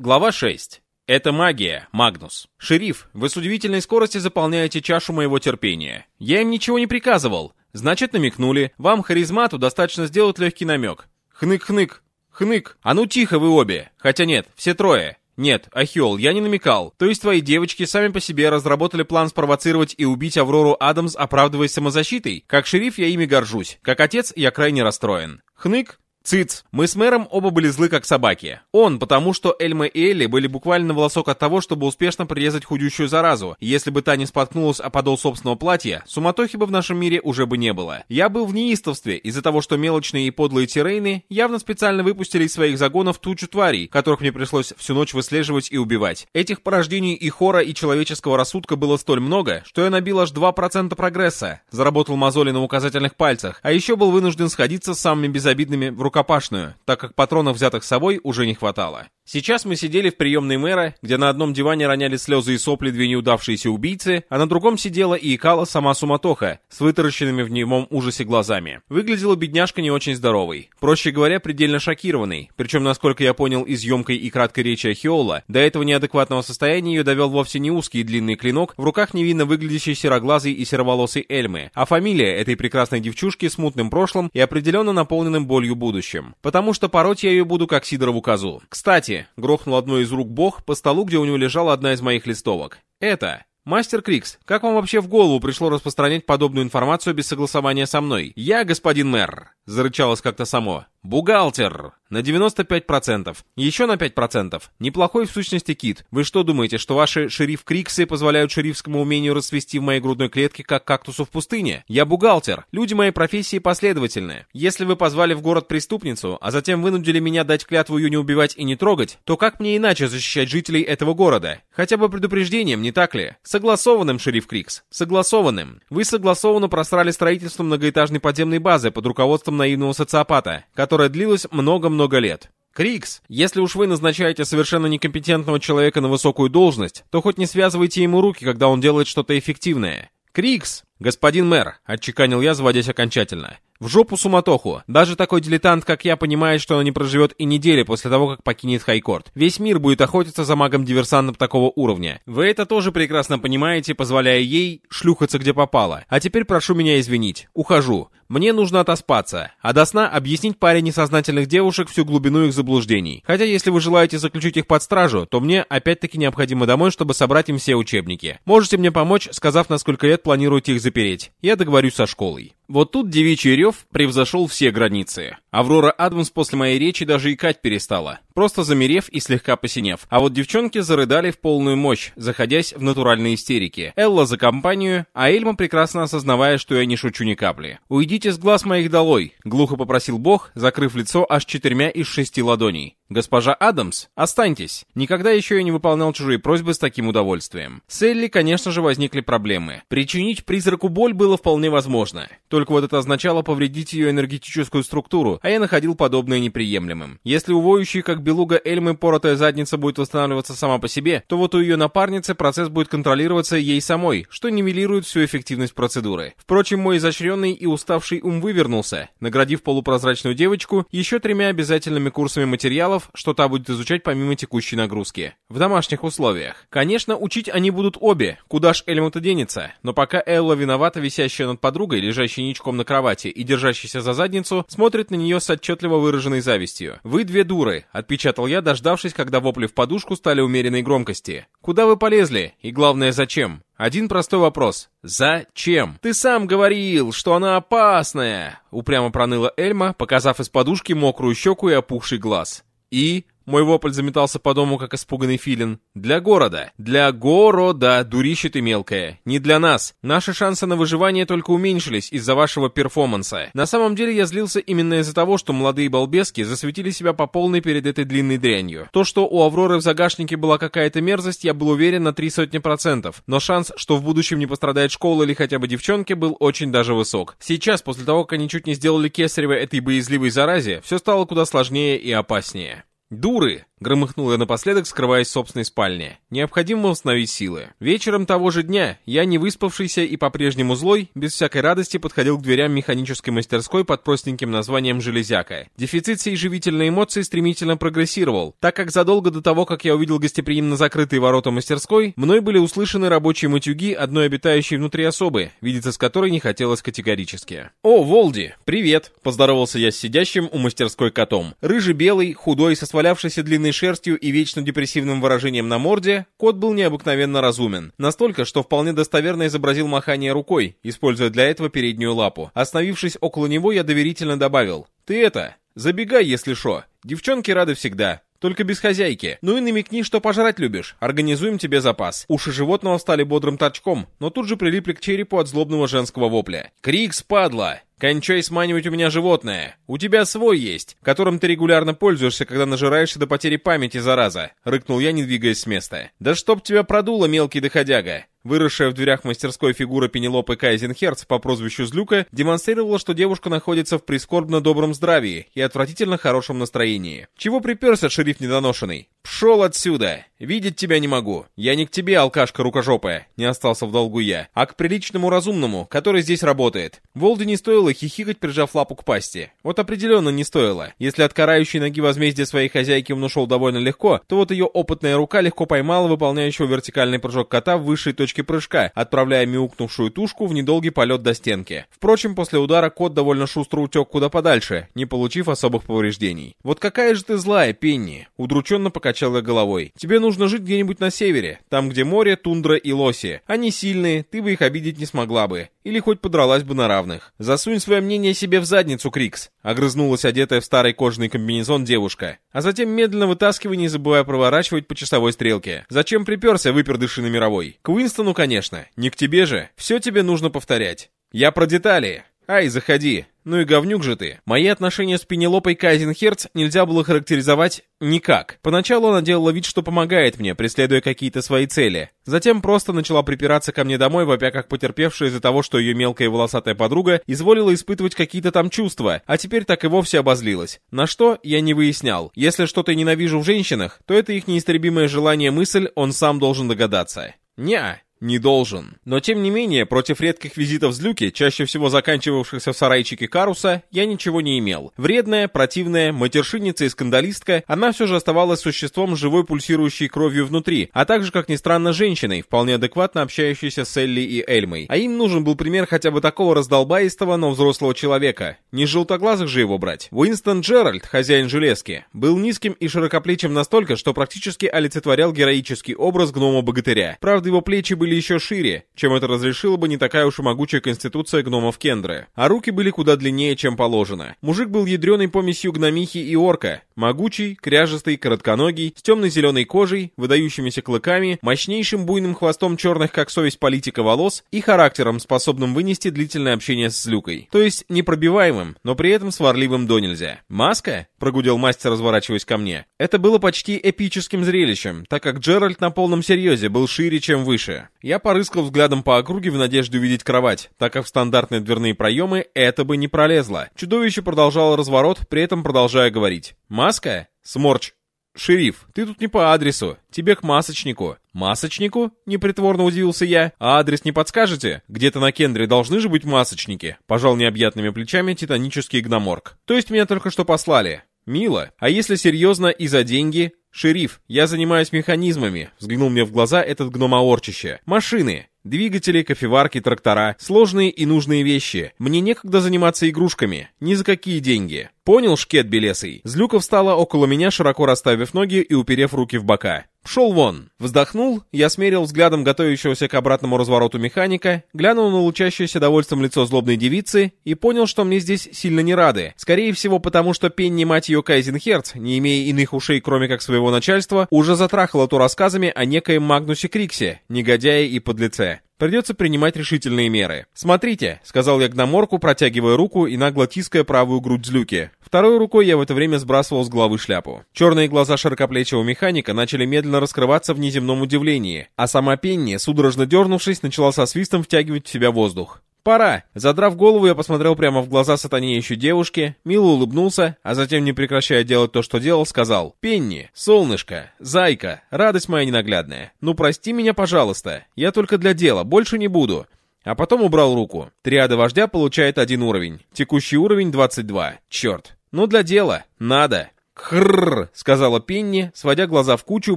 Глава 6. Это магия, Магнус. Шериф, вы с удивительной скоростью заполняете чашу моего терпения. Я им ничего не приказывал. Значит, намекнули. Вам, харизмату, достаточно сделать легкий намек. Хнык-хнык. Хнык. А ну тихо вы обе. Хотя нет, все трое. Нет, Ахиол, я не намекал. То есть твои девочки сами по себе разработали план спровоцировать и убить Аврору Адамс, оправдываясь самозащитой? Как шериф я ими горжусь. Как отец я крайне расстроен. Хнык. Циц. Мы с мэром оба были злы как собаки. Он, потому что Эльма и Элли были буквально волосок от того, чтобы успешно прирезать худющую заразу. Если бы та не споткнулась о подол собственного платья, суматохи бы в нашем мире уже бы не было. Я был в неистовстве из-за того, что мелочные и подлые тирейны явно специально выпустили из своих загонов тучу тварей, которых мне пришлось всю ночь выслеживать и убивать. Этих порождений и хора, и человеческого рассудка было столь много, что я набил аж 2% прогресса, заработал мозоли на указательных пальцах, а еще был вынужден сходиться с самыми безобидными в руках рукопашную, так как патронов, взятых с собой, уже не хватало. Сейчас мы сидели в приемной мэра, где на одном диване роняли слезы и сопли две неудавшиеся убийцы, а на другом сидела и икала сама суматоха, с вытаращенными в немом ужасе глазами. Выглядела бедняжка не очень здоровой. Проще говоря, предельно шокированной. Причем, насколько я понял из емкой и краткой речи Ахиола, до этого неадекватного состояния ее довел вовсе не узкий и длинный клинок в руках невинно выглядящей сероглазой и сероволосой Эльмы, а фамилия этой прекрасной девчушки с мутным прошлым и определенно наполненным болью будущим. Потому что пороть я ее буду как Сидорову козу. Кстати, грохнул одной из рук бог по столу, где у него лежала одна из моих листовок. «Это...» «Мастер Крикс, как вам вообще в голову пришло распространять подобную информацию без согласования со мной? Я, господин мэр!» Зарычалось как-то само. «Бухгалтер!» На 95%. Еще на 5%. Неплохой в сущности кит. Вы что думаете, что ваши шериф-криксы позволяют шерифскому умению расцвести в моей грудной клетке, как кактусу в пустыне? Я бухгалтер. Люди моей профессии последовательны. Если вы позвали в город преступницу, а затем вынудили меня дать клятву ее не убивать и не трогать, то как мне иначе защищать жителей этого города? Хотя бы предупреждением, не так ли? Согласованным, шериф Крикс. Согласованным. Вы согласованно просрали строительство многоэтажной подземной базы под руководством наивного социопата, которая длилась много-много лет. Крикс, если уж вы назначаете совершенно некомпетентного человека на высокую должность, то хоть не связывайте ему руки, когда он делает что-то эффективное. Крикс, господин мэр, отчеканил я, заводясь окончательно. В жопу суматоху. Даже такой дилетант, как я, понимает, что она не проживет и недели после того, как покинет Хайкорт. Весь мир будет охотиться за магом-диверсантом такого уровня. Вы это тоже прекрасно понимаете, позволяя ей шлюхаться где попало. А теперь прошу меня извинить. Ухожу. Мне нужно отоспаться, а до сна объяснить паре несознательных девушек всю глубину их заблуждений. Хотя если вы желаете заключить их под стражу, то мне опять-таки необходимо домой, чтобы собрать им все учебники. Можете мне помочь, сказав, на сколько лет планируете их запереть. Я договорюсь со школой. Вот тут девичий рев превзошел все границы. Аврора Адамс после моей речи даже икать перестала, просто замерев и слегка посинев. А вот девчонки зарыдали в полную мощь, заходясь в натуральные истерики. Элла за компанию, а Эльма прекрасно осознавая, что я не шучу ни капли. «Уйдите с глаз моих долой», — глухо попросил бог, закрыв лицо аж четырьмя из шести ладоней. «Госпожа Адамс, останьтесь!» Никогда еще я не выполнял чужие просьбы с таким удовольствием. С Элли, конечно же, возникли проблемы. Причинить призраку боль было вполне возможно. Только вот это означало повредить ее энергетическую структуру, а я находил подобное неприемлемым. Если у воющей, как белуга Эльмы, поротая задница будет восстанавливаться сама по себе, то вот у ее напарницы процесс будет контролироваться ей самой, что нивелирует всю эффективность процедуры. Впрочем, мой изощренный и уставший ум вывернулся, наградив полупрозрачную девочку еще тремя обязательными курсами материалов, что та будет изучать помимо текущей нагрузки. В домашних условиях. Конечно, учить они будут обе, куда ж Эльма-то денется, но пока Элла виновата, висящая над подругой, лежащей ничком на кровати и держащейся за задницу, смотрит на нее с отчетливо выраженной завистью. «Вы две дуры», — отпечатал я, дождавшись, когда вопли в подушку стали умеренной громкости. «Куда вы полезли? И главное, зачем?» Один простой вопрос. Зачем? Ты сам говорил, что она опасная, упрямо проныла Эльма, показав из подушки мокрую щеку и опухший глаз. И мой вопль заметался по дому, как испуганный филин. Для города. Для города, дурище ты мелкая. Не для нас. Наши шансы на выживание только уменьшились из-за вашего перформанса. На самом деле я злился именно из-за того, что молодые балбески засветили себя по полной перед этой длинной дрянью. То, что у Авроры в загашнике была какая-то мерзость, я был уверен на три сотни процентов. Но шанс, что в будущем не пострадает школа или хотя бы девчонки, был очень даже высок. Сейчас, после того, как они чуть не сделали кесарево этой боязливой заразе, все стало куда сложнее и опаснее. «Дуры!» — громыхнул я напоследок, скрываясь в собственной спальне. «Необходимо восстановить силы». Вечером того же дня я, не выспавшийся и по-прежнему злой, без всякой радости подходил к дверям механической мастерской под простеньким названием «Железяка». Дефицит сей живительной эмоции стремительно прогрессировал, так как задолго до того, как я увидел гостеприимно закрытые ворота мастерской, мной были услышаны рабочие матюги одной обитающей внутри особы, видеться с которой не хотелось категорически. «О, Волди, привет!» — поздоровался я с сидящим у мастерской котом. Рыжий-белый, худой, со свалявшейся длинной шерстью и вечно депрессивным выражением на морде, кот был необыкновенно разумен. Настолько, что вполне достоверно изобразил махание рукой, используя для этого переднюю лапу. Остановившись около него, я доверительно добавил. «Ты это, забегай, если шо. Девчонки рады всегда. Только без хозяйки. Ну и намекни, что пожрать любишь. Организуем тебе запас. Уши животного стали бодрым торчком, но тут же прилипли к черепу от злобного женского вопля. Крик спадла! «Кончай сманивать у меня животное. У тебя свой есть, которым ты регулярно пользуешься, когда нажираешься до потери памяти, зараза!» — рыкнул я, не двигаясь с места. «Да чтоб тебя продуло, мелкий доходяга!» Выросшая в дверях мастерской фигура Пенелопы Кайзенхерц по прозвищу Злюка демонстрировала, что девушка находится в прискорбно добром здравии и отвратительно хорошем настроении. «Чего приперся, шериф недоношенный? Пшел отсюда! Видеть тебя не могу! Я не к тебе, алкашка рукожопая!» Не остался в долгу я, а к приличному разумному, который здесь работает. Волде не стоило хихикать, прижав лапу к пасти. Вот определенно не стоило. Если от карающей ноги возмездия своей хозяйки он довольно легко, то вот ее опытная рука легко поймала выполняющего вертикальный прыжок кота в высшей точке прыжка, отправляя мяукнувшую тушку в недолгий полет до стенки. Впрочем, после удара кот довольно шустро утек куда подальше, не получив особых повреждений. «Вот какая же ты злая, Пенни!» Удрученно покачал я головой. «Тебе нужно жить где-нибудь на севере, там, где море, тундра и лоси. Они сильные, ты бы их обидеть не смогла бы. Или хоть подралась бы на равных. Засунь свое мнение себе в задницу, Крикс!» Огрызнулась одетая в старый кожаный комбинезон девушка. А затем медленно вытаскивай, не забывая проворачивать по часовой стрелке. Зачем приперся, выпердыши на мировой? К Уинстону, конечно. Не к тебе же. Все тебе нужно повторять. Я про детали. Ай, заходи. Ну и говнюк же ты. Мои отношения с Пенелопой Кайзенхерц нельзя было характеризовать никак. Поначалу она делала вид, что помогает мне, преследуя какие-то свои цели. Затем просто начала припираться ко мне домой, вопя как потерпевшая из-за того, что ее мелкая волосатая подруга изволила испытывать какие-то там чувства, а теперь так и вовсе обозлилась. На что, я не выяснял. Если что-то ненавижу в женщинах, то это их неистребимое желание мысль, он сам должен догадаться. Неа. Не должен. Но тем не менее, против редких визитов злюки, чаще всего заканчивавшихся в сарайчике Каруса, я ничего не имел. Вредная, противная, матершинница и скандалистка, она все же оставалась существом живой пульсирующей кровью внутри, а также, как ни странно, женщиной, вполне адекватно общающейся с Элли и Эльмой. А им нужен был пример хотя бы такого раздолбаистого, но взрослого человека. Не желтоглазых же его брать. Уинстон Джеральд, хозяин железки, был низким и широкоплечим настолько, что практически олицетворял героический образ гнома-богатыря. Правда, его плечи были были еще шире, чем это разрешила бы не такая уж и могучая конституция гномов Кендры. А руки были куда длиннее, чем положено. Мужик был ядреной помесью гномихи и орка. Могучий, кряжестый, коротконогий, с темно-зеленой кожей, выдающимися клыками, мощнейшим буйным хвостом черных, как совесть политика, волос и характером, способным вынести длительное общение с Люкой. То есть непробиваемым, но при этом сварливым до нельзя. «Маска?» — прогудел мастер, разворачиваясь ко мне. Это было почти эпическим зрелищем, так как Джеральд на полном серьезе был шире, чем выше. Я порыскал взглядом по округе в надежде увидеть кровать, так как в стандартные дверные проемы это бы не пролезло. Чудовище продолжало разворот, при этом продолжая говорить. «Маска? Сморч. «Шериф, ты тут не по адресу. Тебе к масочнику». «Масочнику?» — непритворно удивился я. «А адрес не подскажете? Где-то на Кендре должны же быть масочники». Пожал необъятными плечами титанический гноморг. «То есть меня только что послали?» «Мило. А если серьезно и за деньги?» «Шериф, я занимаюсь механизмами», — взглянул мне в глаза этот гномоорчище. «Машины. Двигатели, кофеварки, трактора. Сложные и нужные вещи. Мне некогда заниматься игрушками. Ни за какие деньги. Понял, шкет белесый? Злюка встала около меня, широко расставив ноги и уперев руки в бока. Шел вон. Вздохнул, я смерил взглядом готовящегося к обратному развороту механика, глянул на лучащееся довольством лицо злобной девицы и понял, что мне здесь сильно не рады. Скорее всего, потому что Пенни, мать ее Кайзенхерц, не имея иных ушей, кроме как своего начальства, уже затрахала то рассказами о некоем Магнусе Криксе, негодяе и подлеце. Придется принимать решительные меры. «Смотрите», — сказал я гноморку, протягивая руку и нагло тиская правую грудь злюки. Второй рукой я в это время сбрасывал с головы шляпу. Черные глаза широкоплечего механика начали медленно раскрываться в неземном удивлении, а сама Пенни, судорожно дернувшись, начала со свистом втягивать в себя воздух. «Пора!» Задрав голову, я посмотрел прямо в глаза сатанеющей девушки, мило улыбнулся, а затем, не прекращая делать то, что делал, сказал «Пенни, солнышко, зайка, радость моя ненаглядная, ну прости меня, пожалуйста, я только для дела, больше не буду». А потом убрал руку. Триада вождя получает один уровень. Текущий уровень 22. Черт. Ну для дела. Надо. «Хрррр», — сказала Пенни, сводя глаза в кучу,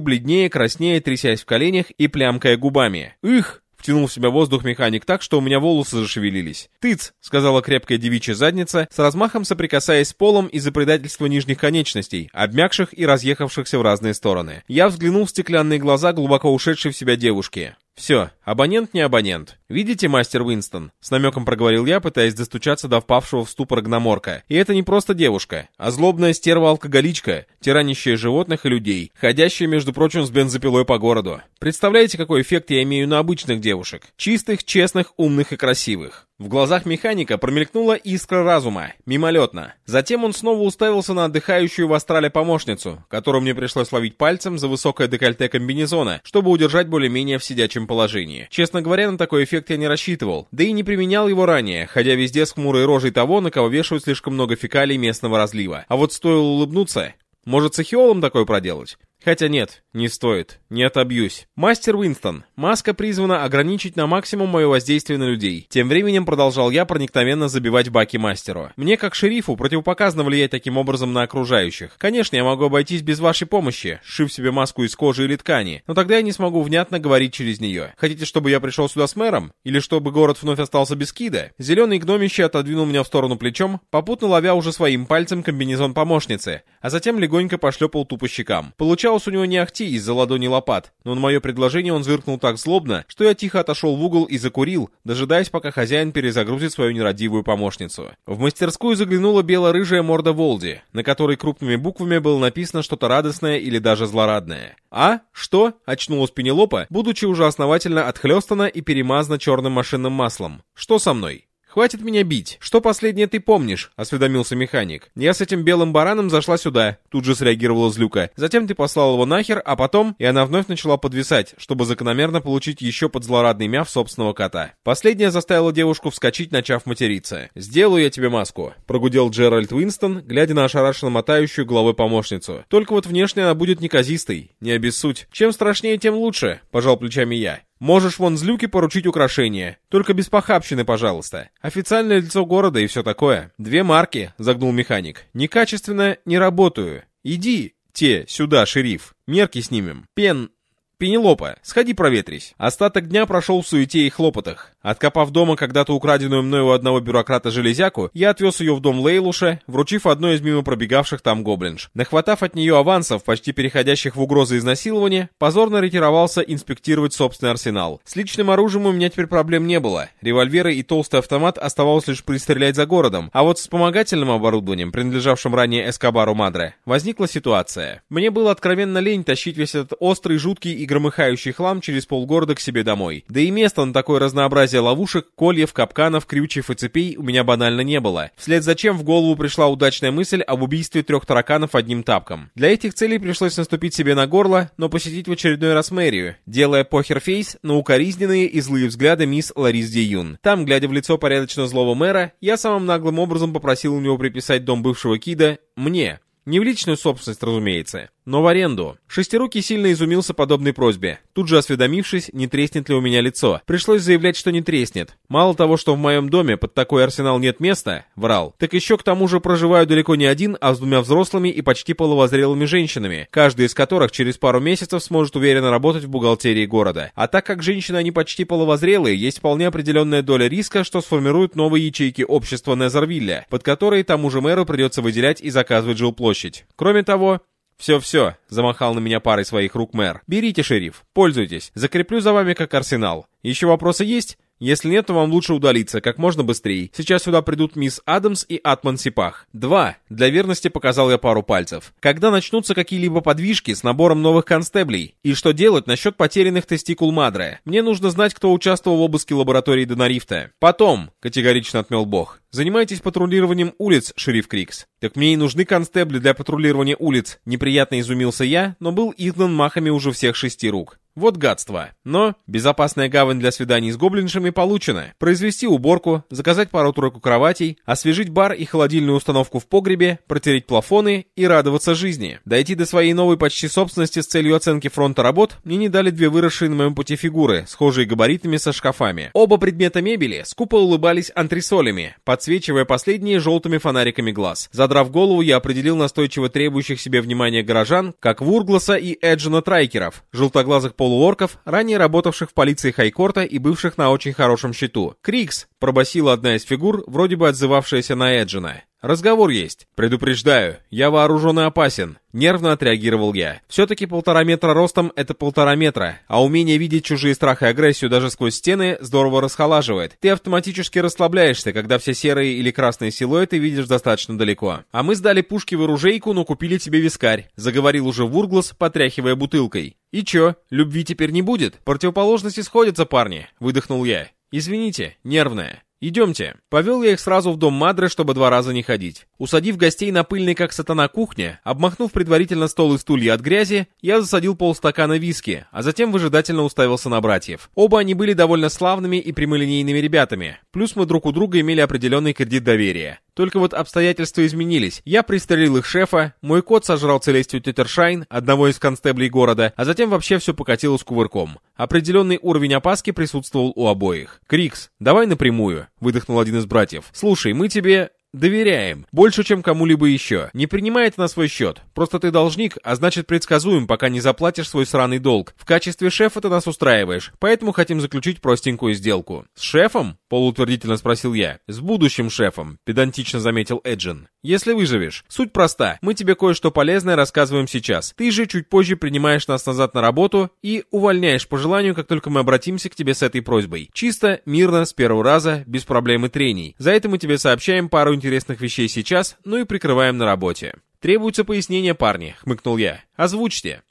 бледнее, краснее, трясясь в коленях и плямкая губами. «Их!» — втянул в себя воздух механик так, что у меня волосы зашевелились. «Тыц!» — сказала крепкая девичья задница, с размахом соприкасаясь с полом из-за предательства нижних конечностей, обмякших и разъехавшихся в разные стороны. Я взглянул в стеклянные глаза глубоко ушедшей в себя девушки. «Все, абонент не абонент. Видите, мастер Уинстон?» С намеком проговорил я, пытаясь достучаться до впавшего в ступор гноморка. И это не просто девушка, а злобная стерва-алкоголичка, тиранящая животных и людей, ходящая, между прочим, с бензопилой по городу. Представляете, какой эффект я имею на обычных девушек? Чистых, честных, умных и красивых. В глазах механика промелькнула искра разума, мимолетно. Затем он снова уставился на отдыхающую в астрале помощницу, которую мне пришлось ловить пальцем за высокое декольте комбинезона, чтобы удержать более-менее в сидячем положении. Честно говоря, на такой эффект я не рассчитывал, да и не применял его ранее, ходя везде с хмурой рожей того, на кого вешают слишком много фекалий местного разлива. А вот стоило улыбнуться, может, с ахиолом такое проделать? Хотя нет, не стоит, не отобьюсь. Мастер Уинстон, маска призвана ограничить на максимум мое воздействие на людей. Тем временем продолжал я проникновенно забивать баки мастеру. Мне, как шерифу, противопоказано влиять таким образом на окружающих. Конечно, я могу обойтись без вашей помощи, шив себе маску из кожи или ткани, но тогда я не смогу внятно говорить через нее. Хотите, чтобы я пришел сюда с мэром? Или чтобы город вновь остался без кида? Зеленый гномище отодвинул меня в сторону плечом, попутно ловя уже своим пальцем комбинезон помощницы, а затем легонько пошлепал тупо щекам. Получал Получалось у него не ахти из-за ладони лопат, но на мое предложение он зыркнул так злобно, что я тихо отошел в угол и закурил, дожидаясь, пока хозяин перезагрузит свою нерадивую помощницу. В мастерскую заглянула бело-рыжая морда Волди, на которой крупными буквами было написано что-то радостное или даже злорадное. «А? Что?» — очнулась Пенелопа, будучи уже основательно отхлестана и перемазана черным машинным маслом. «Что со мной?» «Хватит меня бить. Что последнее ты помнишь?» — осведомился механик. «Я с этим белым бараном зашла сюда», — тут же среагировала Злюка. «Затем ты послал его нахер, а потом...» И она вновь начала подвисать, чтобы закономерно получить еще под злорадный мяв собственного кота. Последняя заставила девушку вскочить, начав материться. «Сделаю я тебе маску», — прогудел Джеральд Уинстон, глядя на ошарашенно мотающую головой помощницу. «Только вот внешне она будет неказистой, не обессудь. Чем страшнее, тем лучше», — пожал плечами я. Можешь вон злюки поручить украшения. Только без похабщины, пожалуйста. Официальное лицо города и все такое. Две марки, загнул механик. Некачественно не работаю. Иди, те, сюда, шериф. Мерки снимем. Пен... Пенелопа, сходи проветрись. Остаток дня прошел в суете и хлопотах. Откопав дома когда-то украденную мною у одного бюрократа железяку, я отвез ее в дом Лейлуша, вручив одной из мимо пробегавших там гоблинж. Нахватав от нее авансов, почти переходящих в угрозы изнасилования, позорно ретировался инспектировать собственный арсенал. С личным оружием у меня теперь проблем не было. Револьверы и толстый автомат оставалось лишь пристрелять за городом. А вот с вспомогательным оборудованием, принадлежавшим ранее Эскобару Мадре, возникла ситуация. Мне было откровенно лень тащить весь этот острый, жуткий и громыхающий хлам через полгорода к себе домой. Да и места на такое разнообразие ловушек, кольев, капканов, крючев и цепей у меня банально не было. Вслед за чем в голову пришла удачная мысль об убийстве трех тараканов одним тапком. Для этих целей пришлось наступить себе на горло, но посетить в очередной раз мэрию, делая похерфейс на укоризненные и злые взгляды мисс Ларис Ди Юн. Там, глядя в лицо порядочно злого мэра, я самым наглым образом попросил у него приписать дом бывшего Кида мне. Не в личную собственность, разумеется но в аренду. Шестирукий сильно изумился подобной просьбе, тут же осведомившись, не треснет ли у меня лицо. Пришлось заявлять, что не треснет. Мало того, что в моем доме под такой арсенал нет места, врал, так еще к тому же проживаю далеко не один, а с двумя взрослыми и почти полувозрелыми женщинами, каждая из которых через пару месяцев сможет уверенно работать в бухгалтерии города. А так как женщины они почти полувозрелые, есть вполне определенная доля риска, что сформируют новые ячейки общества Незервилля, под которые тому же мэру придется выделять и заказывать жилплощадь. Кроме того, «Все-все», — замахал на меня парой своих рук мэр. «Берите, шериф, пользуйтесь, закреплю за вами как арсенал. Еще вопросы есть?» Если нет, то вам лучше удалиться как можно быстрее. Сейчас сюда придут мисс Адамс и Атман Сипах. Два. Для верности показал я пару пальцев. Когда начнутся какие-либо подвижки с набором новых констеблей? И что делать насчет потерянных тестикул Мадре? Мне нужно знать, кто участвовал в обыске лаборатории Донарифта. Потом, категорично отмел бог. Занимайтесь патрулированием улиц, шериф Крикс. Так мне и нужны констебли для патрулирования улиц. Неприятно изумился я, но был изгнан махами уже всех шести рук. Вот гадство. Но безопасная гавань для свиданий с гоблиншами получена. Произвести уборку, заказать пару-тройку кроватей, освежить бар и холодильную установку в погребе, протереть плафоны и радоваться жизни. Дойти до своей новой почти собственности с целью оценки фронта работ мне не дали две выросшие на моем пути фигуры, схожие габаритами со шкафами. Оба предмета мебели скупо улыбались антресолями, подсвечивая последние желтыми фонариками глаз. Задрав голову, я определил настойчиво требующих себе внимания горожан, как Вургласа и Эджина Трайкеров, желтоглазых полуорков, ранее работавших в полиции Хайкорта и бывших на очень хорошем счету. «Крикс!» — пробасила одна из фигур, вроде бы отзывавшаяся на Эджина. «Разговор есть. Предупреждаю, я вооружен и опасен», — нервно отреагировал я. «Все-таки полтора метра ростом — это полтора метра, а умение видеть чужие страх и агрессию даже сквозь стены здорово расхолаживает. Ты автоматически расслабляешься, когда все серые или красные силуэты видишь достаточно далеко. А мы сдали пушки в оружейку, но купили тебе вискарь», — заговорил уже Вурглас, потряхивая бутылкой. «И чё, любви теперь не будет? Противоположности сходятся, парни», — выдохнул я. «Извините, нервная». «Идемте». Повел я их сразу в дом Мадры, чтобы два раза не ходить. Усадив гостей на пыльной как сатана кухне, обмахнув предварительно стол и стулья от грязи, я засадил полстакана виски, а затем выжидательно уставился на братьев. Оба они были довольно славными и прямолинейными ребятами, плюс мы друг у друга имели определенный кредит доверия. Только вот обстоятельства изменились. Я пристрелил их шефа, мой кот сожрал Целестию Тетершайн, одного из констеблей города, а затем вообще все покатилось кувырком. Определенный уровень опаски присутствовал у обоих. «Крикс, давай напрямую», — выдохнул один из братьев. «Слушай, мы тебе...» Доверяем. Больше, чем кому-либо еще. Не принимай это на свой счет. Просто ты должник, а значит предсказуем, пока не заплатишь свой сраный долг. В качестве шефа ты нас устраиваешь, поэтому хотим заключить простенькую сделку. С шефом? Полуутвердительно спросил я. С будущим шефом, педантично заметил Эджин. Если выживешь. Суть проста. Мы тебе кое-что полезное рассказываем сейчас. Ты же чуть позже принимаешь нас назад на работу и увольняешь по желанию, как только мы обратимся к тебе с этой просьбой. Чисто, мирно, с первого раза, без проблем и трений. За это мы тебе сообщаем пару интересных вещей сейчас, ну и прикрываем на работе. Требуется пояснение, парни, хмыкнул я. Озвучьте.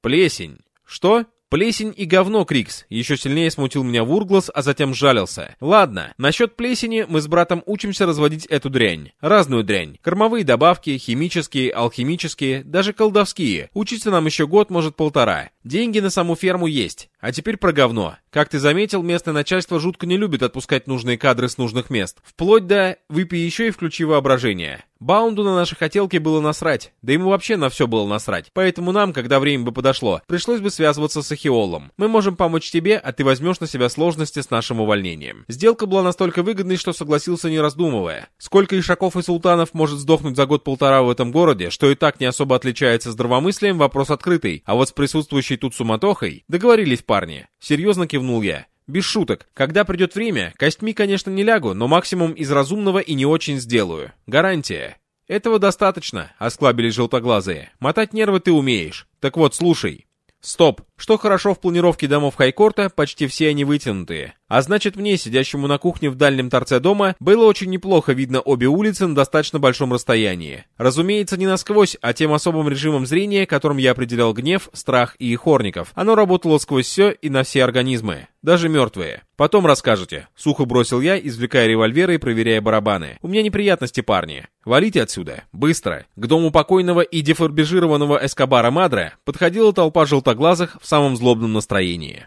Плесень. Что? Плесень и говно, Крикс. Еще сильнее смутил меня Вурглас, а затем жалился. Ладно, насчет плесени мы с братом учимся разводить эту дрянь. Разную дрянь. Кормовые добавки, химические, алхимические, даже колдовские. Учиться нам еще год, может полтора. Деньги на саму ферму есть. А теперь про говно. Как ты заметил, местное начальство жутко не любит отпускать нужные кадры с нужных мест. Вплоть до «выпей еще и включи воображение». Баунду на наши хотелки было насрать, да ему вообще на все было насрать. Поэтому нам, когда время бы подошло, пришлось бы связываться с Ахиолом. Мы можем помочь тебе, а ты возьмешь на себя сложности с нашим увольнением. Сделка была настолько выгодной, что согласился не раздумывая. Сколько ишаков и султанов может сдохнуть за год-полтора в этом городе, что и так не особо отличается здравомыслием, вопрос открытый. А вот с присутствующей тут суматохой договорились парни. Серьезно кивнул я. Без шуток. Когда придет время, костьми, конечно, не лягу, но максимум из разумного и не очень сделаю. Гарантия. Этого достаточно, осклабились желтоглазые. Мотать нервы ты умеешь. Так вот, слушай. Стоп. Что хорошо в планировке домов Хайкорта, почти все они вытянутые. А значит, мне, сидящему на кухне в дальнем торце дома, было очень неплохо видно обе улицы на достаточно большом расстоянии. Разумеется, не насквозь, а тем особым режимом зрения, которым я определял гнев, страх и хорников. Оно работало сквозь все и на все организмы, даже мертвые. Потом расскажете. Сухо бросил я, извлекая револьвер и проверяя барабаны. У меня неприятности, парни. Валите отсюда. Быстро. К дому покойного и дефорбежированного Эскобара Мадре подходила толпа желтоглазых в самом злобном настроении.